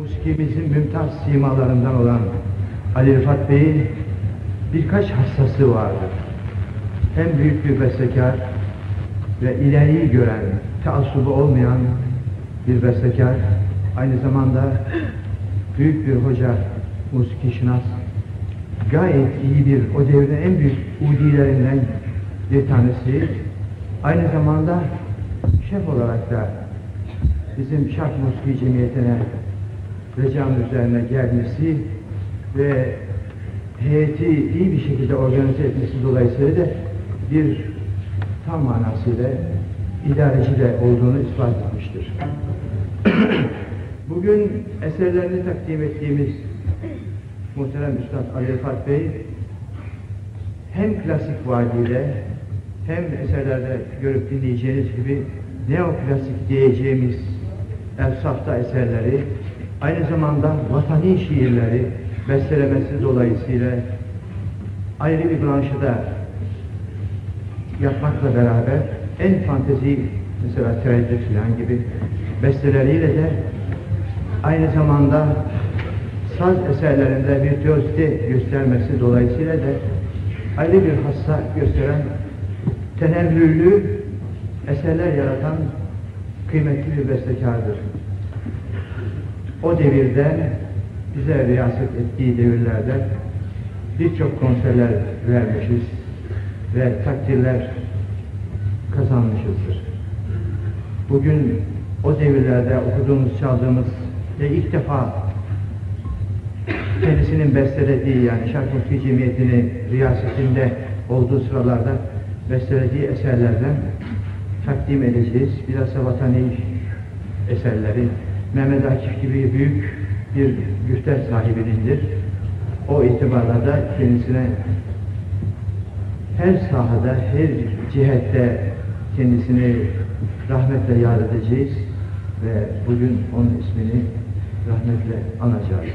Musikimizin mümtaz simalarından olan Ali Rıfat Bey'in birkaç hassası vardır. Hem büyük bir bestekar ve ileriyi gören, taassubu olmayan bir bestekar, aynı zamanda büyük bir hoca, musiki şinas, gayet iyi bir, o devrin en büyük udilerinden bir tanesi, aynı zamanda şef olarak da bizim Şark Musiki Cemiyeti'ne recam üzerine gelmesi ve heyeti iyi bir şekilde organize etmesi dolayısıyla da bir tam manasıyla idareci de olduğunu ispat etmiştir. Bugün eserlerini takdim ettiğimiz muhterem Üstad Ali Rıfat Bey hem klasik vadiyle hem eserlerde görüp dinleyeceğiniz gibi neoklasik diyeceğimiz efsafta eserleri aynı zamanda vatani şiirleri bestelemesi dolayısıyla ayrı bir branşı da yapmakla beraber en fantezi mesela tereddüt falan gibi besteleriyle de aynı zamanda saz eserlerinde virtüözite göstermesi dolayısıyla da ayrı bir hassa gösteren tenevvüllü eserler yaratan kıymetli bir bestekardır. O devirde bize riyaset ettiği devirlerde birçok konserler vermişiz ve takdirler kazanmışızdır. Bugün o devirlerde okuduğumuz, çaldığımız ve ilk defa kendisinin bestelediği yani Şark Müftü Cemiyeti'nin riyasetinde olduğu sıralarda bestelediği eserlerden takdim edeceğiz. Bilhassa vatani eserleri Mehmet Akif gibi büyük bir güfter sahibinindir. O itibarla da kendisine her sahada, her cihette kendisini rahmetle yad edeceğiz ve bugün onun ismini rahmetle anacağız.